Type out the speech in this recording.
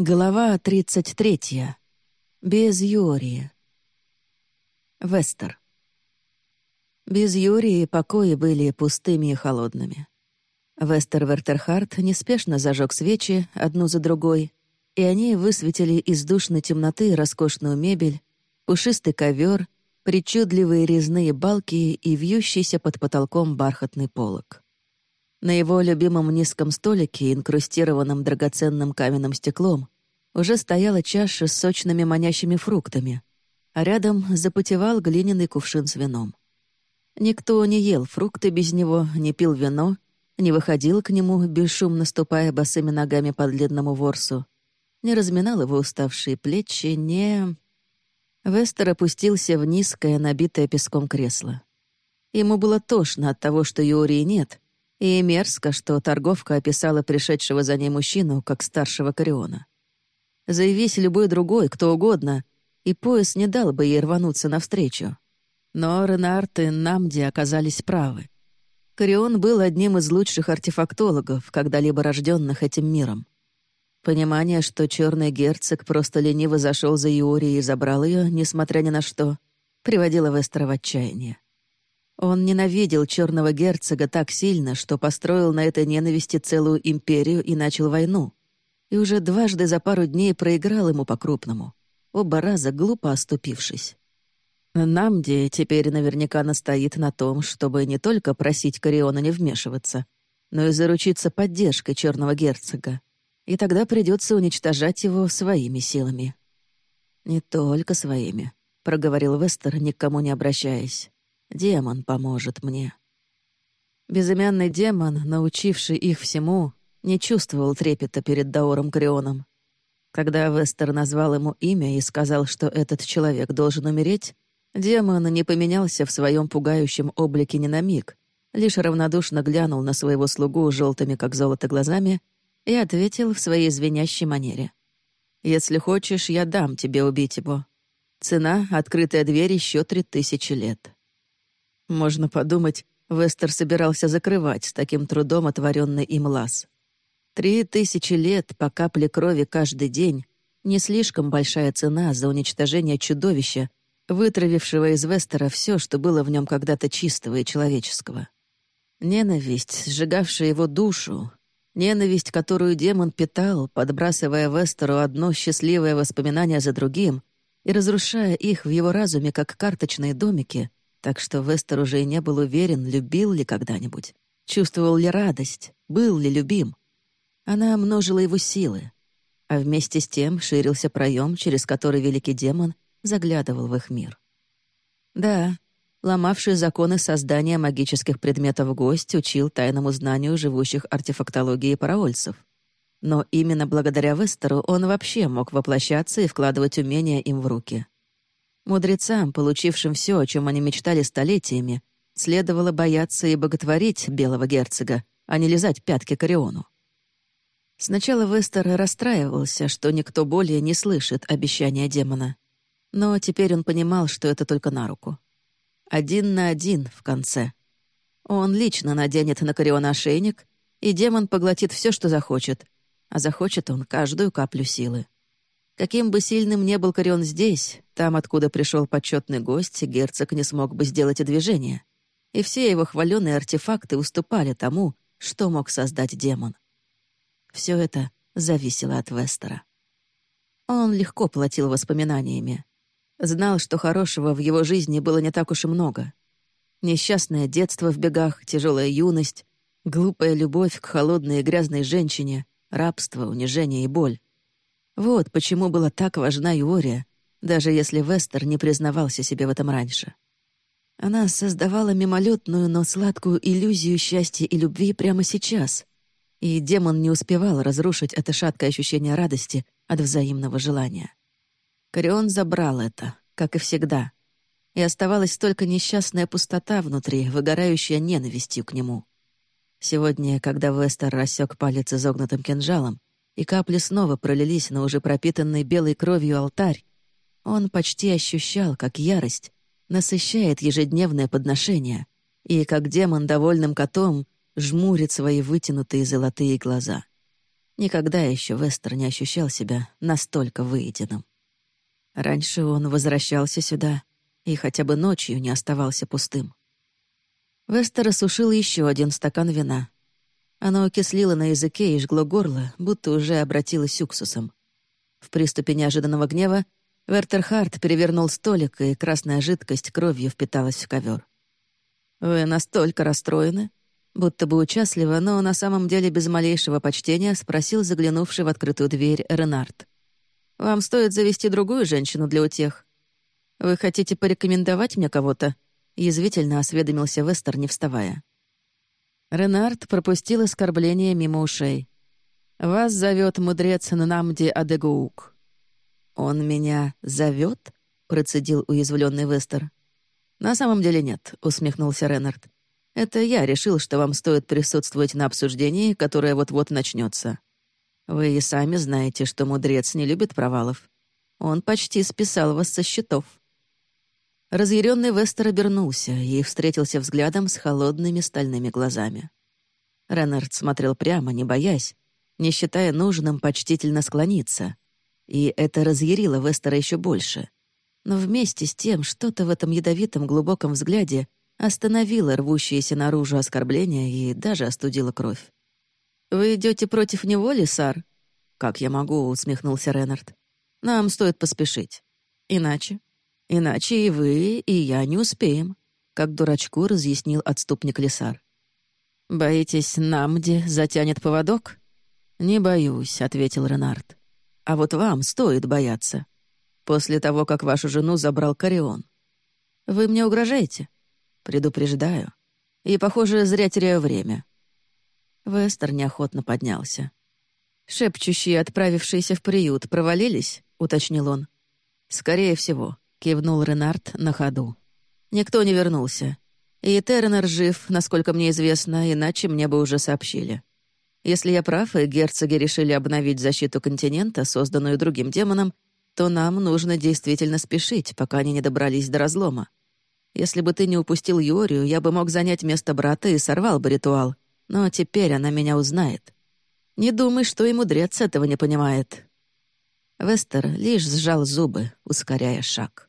Глава 33. Без Юрия. Вестер. Без Юрии покои были пустыми и холодными. Вестер Вертерхард неспешно зажег свечи, одну за другой, и они высветили из душной темноты роскошную мебель, пушистый ковер, причудливые резные балки и вьющийся под потолком бархатный полог. На его любимом низком столике, инкрустированном драгоценным каменным стеклом, уже стояла чаша с сочными манящими фруктами, а рядом запотевал глиняный кувшин с вином. Никто не ел фрукты без него, не пил вино, не выходил к нему, бесшумно ступая босыми ногами по длинному ворсу, не разминал его уставшие плечи, не... Вестер опустился в низкое, набитое песком кресло. Ему было тошно от того, что Юрии нет — и мерзко, что торговка описала пришедшего за ней мужчину как старшего Кориона. Заявись любой другой, кто угодно, и пояс не дал бы ей рвануться навстречу. Но Ренард и Намди оказались правы. Корион был одним из лучших артефактологов, когда-либо рожденных этим миром. Понимание, что черный герцог просто лениво зашел за Иорией и забрал ее, несмотря ни на что, приводило Вестера в отчаяние. Он ненавидел черного герцога так сильно, что построил на этой ненависти целую империю и начал войну. И уже дважды за пару дней проиграл ему по-крупному, оба раза глупо оступившись. Намди теперь наверняка настоит на том, чтобы не только просить Кориона не вмешиваться, но и заручиться поддержкой черного герцога. И тогда придется уничтожать его своими силами. «Не только своими», — проговорил Вестер, никому не обращаясь. Демон поможет мне». Безымянный демон, научивший их всему, не чувствовал трепета перед Даором Крионом. Когда Вестер назвал ему имя и сказал, что этот человек должен умереть, демон не поменялся в своем пугающем облике ни на миг, лишь равнодушно глянул на своего слугу желтыми, как золото, глазами и ответил в своей звенящей манере. «Если хочешь, я дам тебе убить его. Цена — открытая дверь еще три тысячи лет». Можно подумать, Вестер собирался закрывать с таким трудом отворенный им лаз. Три тысячи лет по капле крови каждый день — не слишком большая цена за уничтожение чудовища, вытравившего из Вестера все, что было в нем когда-то чистого и человеческого. Ненависть, сжигавшая его душу, ненависть, которую демон питал, подбрасывая Вестеру одно счастливое воспоминание за другим и разрушая их в его разуме, как карточные домики — так что Вестер уже и не был уверен, любил ли когда-нибудь, чувствовал ли радость, был ли любим. Она множила его силы, а вместе с тем ширился проем, через который великий демон заглядывал в их мир. Да, ломавший законы создания магических предметов гость учил тайному знанию живущих артефактологии параольцев. Но именно благодаря Вестеру он вообще мог воплощаться и вкладывать умения им в руки — Мудрецам, получившим все, о чем они мечтали столетиями, следовало бояться и боготворить белого герцога, а не лизать пятки Кориону. Сначала Вестер расстраивался, что никто более не слышит обещания демона. Но теперь он понимал, что это только на руку. Один на один в конце. Он лично наденет на Кориона ошейник, и демон поглотит все, что захочет, а захочет он каждую каплю силы. Каким бы сильным ни был Корион здесь, там, откуда пришел почетный гость, герцог не смог бы сделать и движения. И все его хваленные артефакты уступали тому, что мог создать демон. Все это зависело от Вестера. Он легко платил воспоминаниями. Знал, что хорошего в его жизни было не так уж и много. Несчастное детство в бегах, тяжелая юность, глупая любовь к холодной и грязной женщине, рабство, унижение и боль. Вот почему была так важна Юория, даже если Вестер не признавался себе в этом раньше. Она создавала мимолетную, но сладкую иллюзию счастья и любви прямо сейчас, и демон не успевал разрушить это шаткое ощущение радости от взаимного желания. Корион забрал это, как и всегда, и оставалась только несчастная пустота внутри, выгорающая ненавистью к нему. Сегодня, когда Вестер рассек палец изогнутым кинжалом, и капли снова пролились на уже пропитанный белой кровью алтарь, он почти ощущал, как ярость насыщает ежедневное подношение, и как демон довольным котом жмурит свои вытянутые золотые глаза. Никогда еще Вестер не ощущал себя настолько выеденным. Раньше он возвращался сюда и хотя бы ночью не оставался пустым. Вестер осушил еще один стакан вина. Оно окислило на языке и жгло горло, будто уже обратилось уксусом. В приступе неожиданного гнева Вертерхард перевернул столик, и красная жидкость кровью впиталась в ковер. «Вы настолько расстроены?» Будто бы участливо, но на самом деле без малейшего почтения спросил заглянувший в открытую дверь Ренард. «Вам стоит завести другую женщину для утех. Вы хотите порекомендовать мне кого-то?» Язвительно осведомился Вестер, не вставая. Ренард пропустил оскорбление мимо ушей. «Вас зовет мудрец Ннамди Адегуук». «Он меня зовет?» — процедил уязвленный Вестер. «На самом деле нет», — усмехнулся Ренард. «Это я решил, что вам стоит присутствовать на обсуждении, которое вот-вот начнется. Вы и сами знаете, что мудрец не любит провалов. Он почти списал вас со счетов». Разъяренный Вестер обернулся и встретился взглядом с холодными стальными глазами. Ренард смотрел прямо, не боясь, не считая нужным почтительно склониться. И это разъярило Вестера еще больше. Но вместе с тем что-то в этом ядовитом глубоком взгляде остановило рвущиеся наружу оскорбления и даже остудило кровь. «Вы идете против него, Лисар?» «Как я могу?» — усмехнулся Ренард. «Нам стоит поспешить. Иначе Иначе и вы, и я не успеем», — как дурачку разъяснил отступник Лисар. «Боитесь, Намди затянет поводок?» «Не боюсь», — ответил Ренард. «А вот вам стоит бояться. После того, как вашу жену забрал Карион. Вы мне угрожаете?» «Предупреждаю. И, похоже, зря теряю время». Вестер неохотно поднялся. «Шепчущие, отправившиеся в приют, провалились?» — уточнил он. «Скорее всего», — кивнул Ренард на ходу. «Никто не вернулся. И Тернер жив, насколько мне известно, иначе мне бы уже сообщили. Если я прав, и герцоги решили обновить защиту континента, созданную другим демоном, то нам нужно действительно спешить, пока они не добрались до разлома. Если бы ты не упустил Юрию, я бы мог занять место брата и сорвал бы ритуал. Но теперь она меня узнает. Не думай, что и мудрец этого не понимает». Вестер лишь сжал зубы, ускоряя шаг.